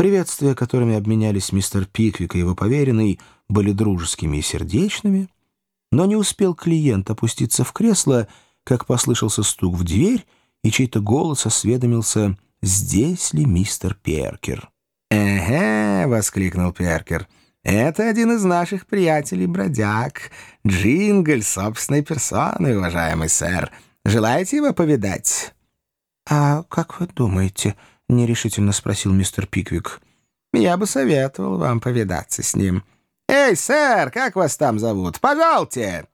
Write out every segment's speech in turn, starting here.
Приветствия, которыми обменялись мистер Пиквик и его поверенный, были дружескими и сердечными, но не успел клиент опуститься в кресло, как послышался стук в дверь, и чей-то голос осведомился, здесь ли мистер Перкер. «Эге!» — воскликнул Перкер. «Это один из наших приятелей-бродяг. Джингль собственной персоной, уважаемый сэр. Желаете его повидать?» «А как вы думаете?» — нерешительно спросил мистер Пиквик. «Я бы советовал вам повидаться с ним. Эй, сэр, как вас там зовут? Пожалуйте!»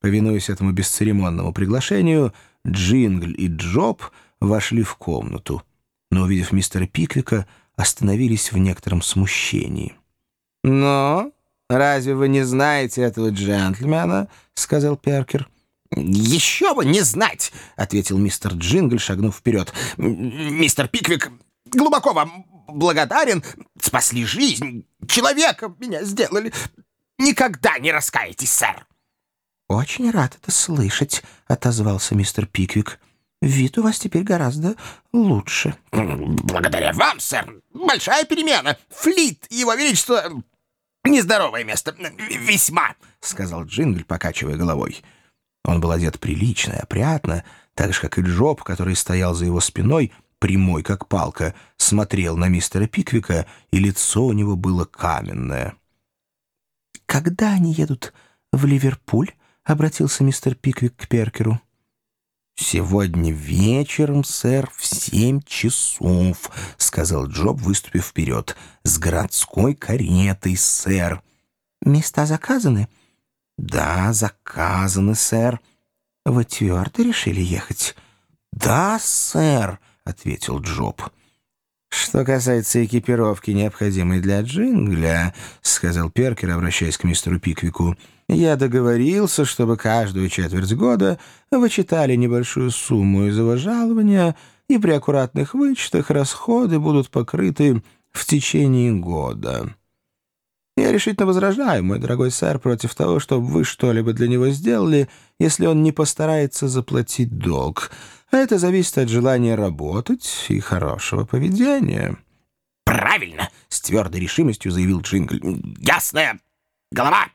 Повинуясь этому бесцеремонному приглашению, Джингль и Джоб вошли в комнату, но, увидев мистера Пиквика, остановились в некотором смущении. «Но разве вы не знаете этого джентльмена?» — сказал Перкер. «Еще бы не знать!» — ответил мистер Джингль, шагнув вперед. «Мистер Пиквик глубоко вам благодарен. Спасли жизнь. Человека меня сделали. Никогда не раскаетесь, сэр!» «Очень рад это слышать», — отозвался мистер Пиквик. «Вид у вас теперь гораздо лучше». «Благодаря вам, сэр. Большая перемена. Флит, его величество... Нездоровое место. Весьма», — сказал Джингль, покачивая головой. Он был одет прилично и опрятно, так же, как и Джоб, который стоял за его спиной, прямой как палка, смотрел на мистера Пиквика, и лицо у него было каменное. «Когда они едут в Ливерпуль?» — обратился мистер Пиквик к Перкеру. «Сегодня вечером, сэр, в семь часов», — сказал Джоб, выступив вперед. «С городской каретой, сэр». «Места заказаны?» «Да, заказаны, сэр». «Вы твердо решили ехать?» «Да, сэр», — ответил Джоб. «Что касается экипировки, необходимой для джингля», — сказал Перкер, обращаясь к мистеру Пиквику, «я договорился, чтобы каждую четверть года вы читали небольшую сумму из его жалования, и при аккуратных вычетах расходы будут покрыты в течение года». Я решительно возражаю, мой дорогой сэр, против того, чтобы вы что-либо для него сделали, если он не постарается заплатить долг. А это зависит от желания работать и хорошего поведения». «Правильно!» — с твердой решимостью заявил Джингль. «Ясная голова!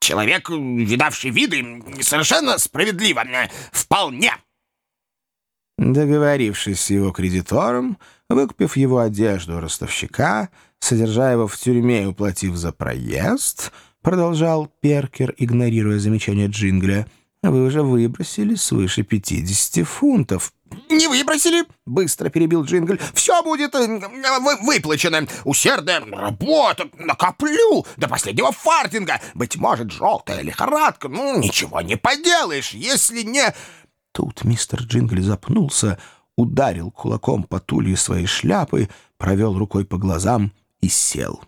Человек, видавший виды, совершенно справедливо. Вполне!» Договорившись с его кредитором, выкупив его одежду у ростовщика, содержа его в тюрьме и уплатив за проезд, продолжал Перкер, игнорируя замечание Джингля, вы уже выбросили свыше 50 фунтов. «Не выбросили!» — быстро перебил Джингль. «Все будет э, вы выплачено. Усердная работа. Накоплю до последнего фартинга. Быть может, желтая лихорадка. Ну, ничего не поделаешь, если не...» Тут мистер Джингли запнулся, ударил кулаком по тулью своей шляпы, провел рукой по глазам и сел.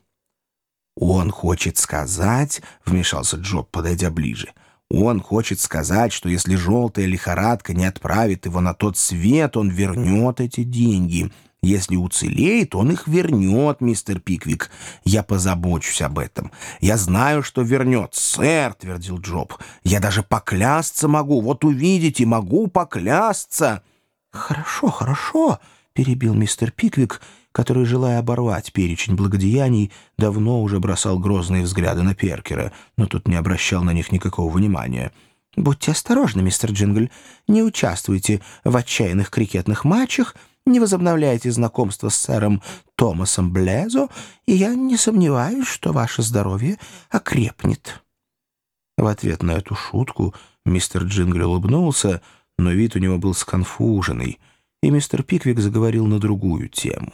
«Он хочет сказать...» — вмешался Джоб, подойдя ближе. «Он хочет сказать, что если желтая лихорадка не отправит его на тот свет, он вернет эти деньги». Если уцелеет, он их вернет, мистер Пиквик. Я позабочусь об этом. Я знаю, что вернет, сэр, — твердил Джоб. Я даже поклясться могу. Вот увидите, могу поклясться. Хорошо, хорошо, — перебил мистер Пиквик, который, желая оборвать перечень благодеяний, давно уже бросал грозные взгляды на Перкера, но тут не обращал на них никакого внимания. «Будьте осторожны, мистер Джингль. Не участвуйте в отчаянных крикетных матчах, не возобновляйте знакомство с сэром Томасом Блезо, и я не сомневаюсь, что ваше здоровье окрепнет». В ответ на эту шутку мистер Джингль улыбнулся, но вид у него был сконфуженный, и мистер Пиквик заговорил на другую тему.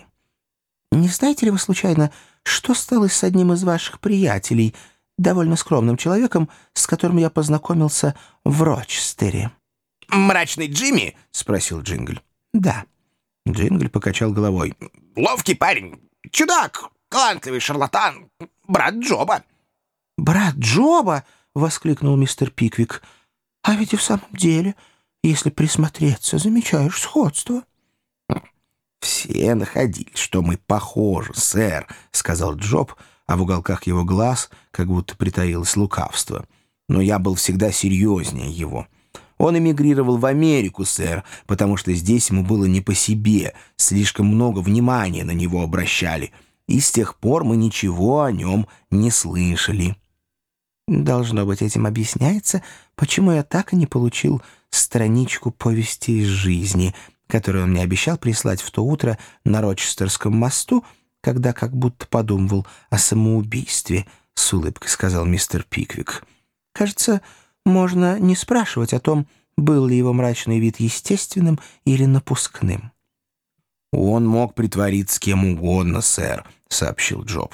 «Не знаете ли вы, случайно, что стало с одним из ваших приятелей, довольно скромным человеком, с которым я познакомился в Рочестере?» «Мрачный Джимми?» — спросил Джингль. «Да». Джингль покачал головой. «Ловкий парень, чудак, талантливый шарлатан, брат Джоба». «Брат Джоба?» — воскликнул мистер Пиквик. «А ведь и в самом деле, если присмотреться, замечаешь сходство». «Все находили, что мы похожи, сэр», — сказал Джоб, а в уголках его глаз как будто притаилось лукавство. «Но я был всегда серьезнее его». Он эмигрировал в Америку, сэр, потому что здесь ему было не по себе, слишком много внимания на него обращали. и с тех пор мы ничего о нем не слышали». Должно быть, этим объясняется, почему я так и не получил страничку повести из жизни, которую он мне обещал прислать в то утро на Рочестерском мосту, когда как будто подумывал о самоубийстве, — с улыбкой сказал мистер Пиквик. Кажется, можно не спрашивать о том, был ли его мрачный вид естественным или напускным. «Он мог притвориться кем угодно, сэр», — сообщил Джоб.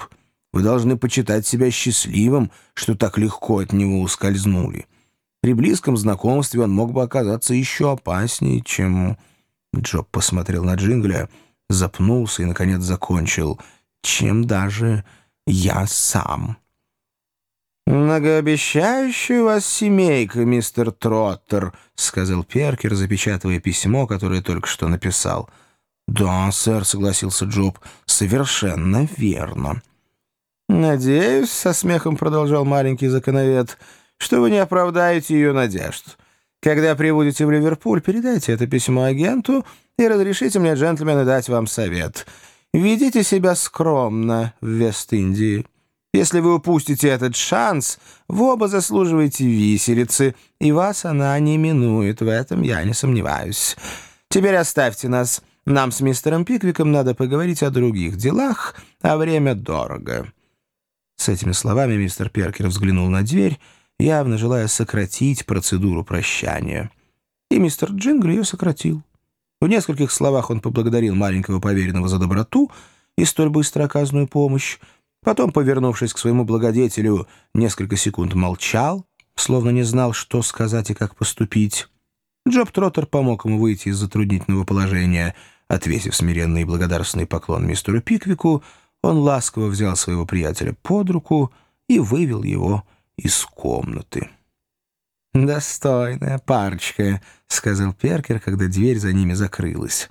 Вы должны почитать себя счастливым, что так легко от него ускользнули. При близком знакомстве он мог бы оказаться еще опаснее, чем...» Джоб посмотрел на Джингля, запнулся и, наконец, закончил. «Чем даже я сам». «Многообещающая вас семейка, мистер Троттер», — сказал Перкер, запечатывая письмо, которое только что написал. «Да, сэр», — согласился Джоб, — «совершенно верно». «Надеюсь», — со смехом продолжал маленький законовед, «что вы не оправдаете ее надежд. Когда прибудете в Ливерпуль, передайте это письмо агенту и разрешите мне, джентльмены, дать вам совет. Ведите себя скромно в Вест-Индии. Если вы упустите этот шанс, вы оба заслуживаете виселицы, и вас она не минует, в этом я не сомневаюсь. Теперь оставьте нас. Нам с мистером Пиквиком надо поговорить о других делах, а время дорого». С этими словами мистер Перкер взглянул на дверь, явно желая сократить процедуру прощания. И мистер Джингл ее сократил. В нескольких словах он поблагодарил маленького поверенного за доброту и столь быстро оказанную помощь, потом, повернувшись к своему благодетелю, несколько секунд молчал, словно не знал, что сказать и как поступить. Джоб Троттер помог ему выйти из затруднительного положения, отвесив смиренный и благодарственный поклон мистеру Пиквику — он ласково взял своего приятеля под руку и вывел его из комнаты. «Достойная парочка», — сказал Перкер, когда дверь за ними закрылась.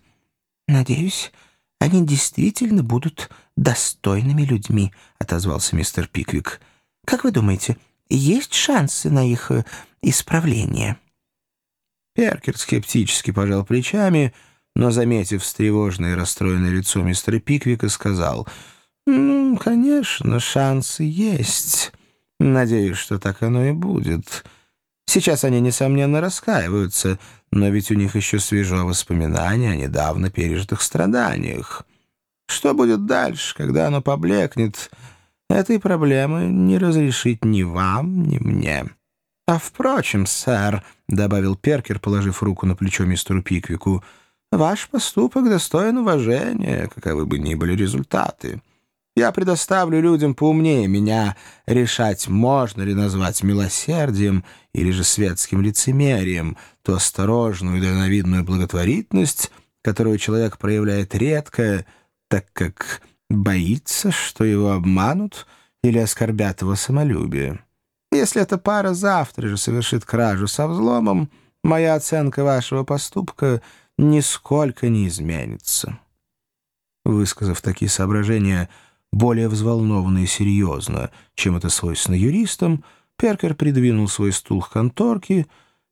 «Надеюсь, они действительно будут достойными людьми», — отозвался мистер Пиквик. «Как вы думаете, есть шансы на их э, исправление?» Перкер скептически пожал плечами, но, заметив встревоженное и расстроенное лицо мистера Пиквика, сказал — «Ну, конечно, шансы есть. Надеюсь, что так оно и будет. Сейчас они, несомненно, раскаиваются, но ведь у них еще свежо воспоминание о недавно пережитых страданиях. Что будет дальше, когда оно поблекнет, этой проблемы не разрешить ни вам, ни мне. А впрочем, сэр, — добавил Перкер, положив руку на плечо мистеру Пиквику, — ваш поступок достоин уважения, каковы бы ни были результаты. Я предоставлю людям поумнее меня решать, можно ли назвать милосердием или же светским лицемерием ту осторожную и дальновидную благотворительность, которую человек проявляет редко, так как боится, что его обманут или оскорбят его самолюбие. Если эта пара завтра же совершит кражу со взломом, моя оценка вашего поступка нисколько не изменится». Высказав такие соображения, более взволнованно и серьезно, чем это свойственно юристам, Перкер придвинул свой стул к конторке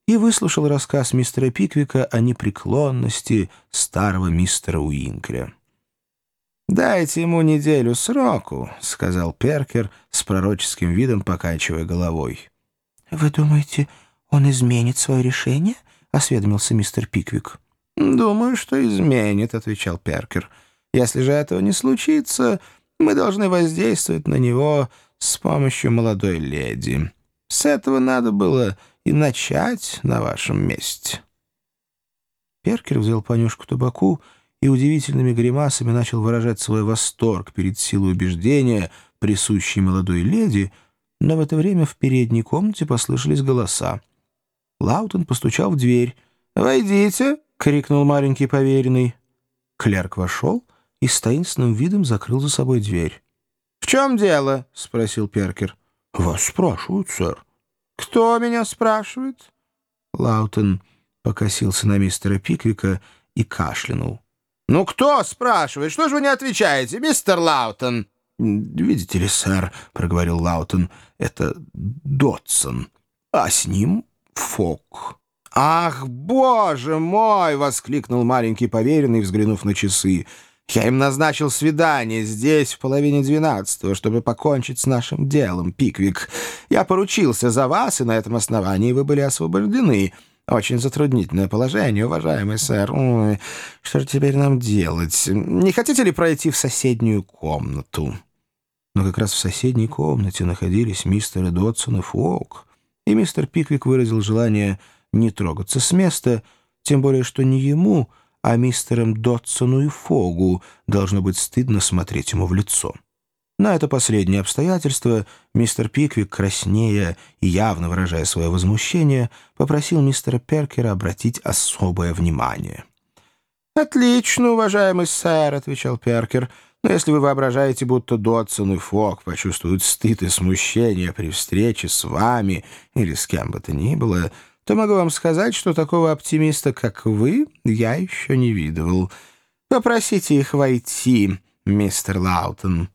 и выслушал рассказ мистера Пиквика о непреклонности старого мистера Уинкля. «Дайте ему неделю сроку», — сказал Перкер с пророческим видом, покачивая головой. «Вы думаете, он изменит свое решение?» — осведомился мистер Пиквик. «Думаю, что изменит», — отвечал Перкер. «Если же этого не случится, мы должны воздействовать на него с помощью молодой леди. С этого надо было и начать на вашем месте». Перкер взял понюшку табаку и удивительными гримасами начал выражать свой восторг перед силой убеждения, присущей молодой леди, но в это время в передней комнате послышались голоса. Лаутон постучал в дверь. «Войдите!» — крикнул маленький поверенный. Клерк вошел — и с таинственным видом закрыл за собой дверь. «В чем дело?» — спросил Перкер. «Вас спрашивают, сэр». «Кто меня спрашивает?» Лаутон покосился на мистера Пиквика и кашлянул. «Ну кто спрашивает? Что же вы не отвечаете, мистер Лаутон?» «Видите ли, сэр», — проговорил Лаутон, — «это Додсон, а с ним Фогг». «Ах, боже мой!» — воскликнул маленький поверенный, взглянув на часы. Я им назначил свидание здесь в половине двенадцатого, чтобы покончить с нашим делом, Пиквик. Я поручился за вас, и на этом основании вы были освобождены. Очень затруднительное положение, уважаемый сэр. Ой, что же теперь нам делать? Не хотите ли пройти в соседнюю комнату?» Но как раз в соседней комнате находились мистер Додсон и Фолк, и мистер Пиквик выразил желание не трогаться с места, тем более что не ему, а мистерам Дотсону и Фогу должно быть стыдно смотреть ему в лицо. На это последнее обстоятельство мистер Пиквик, краснея и явно выражая свое возмущение, попросил мистера Перкера обратить особое внимание. «Отлично, уважаемый сэр», — отвечал Перкер, «но если вы воображаете, будто Дотсон и Фог почувствуют стыд и смущение при встрече с вами или с кем бы то ни было, то могу вам сказать, что такого оптимиста, как вы, я еще не видывал. Попросите их войти, мистер Лаутон».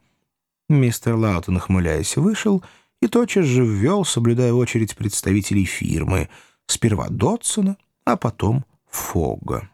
Мистер Лаутон, ухмыляясь, вышел и тотчас же ввел, соблюдая очередь представителей фирмы, сперва Додсона, а потом Фогга.